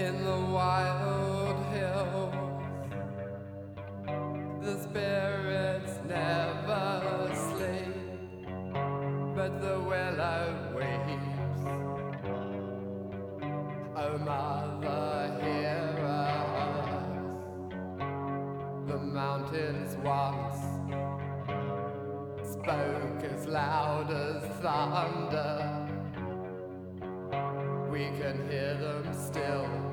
in the wild hills. The spirits never sleep, but the willow weeps. Oh, mother, hear us. The mountains once spoke as loud as thunder. We can hear them still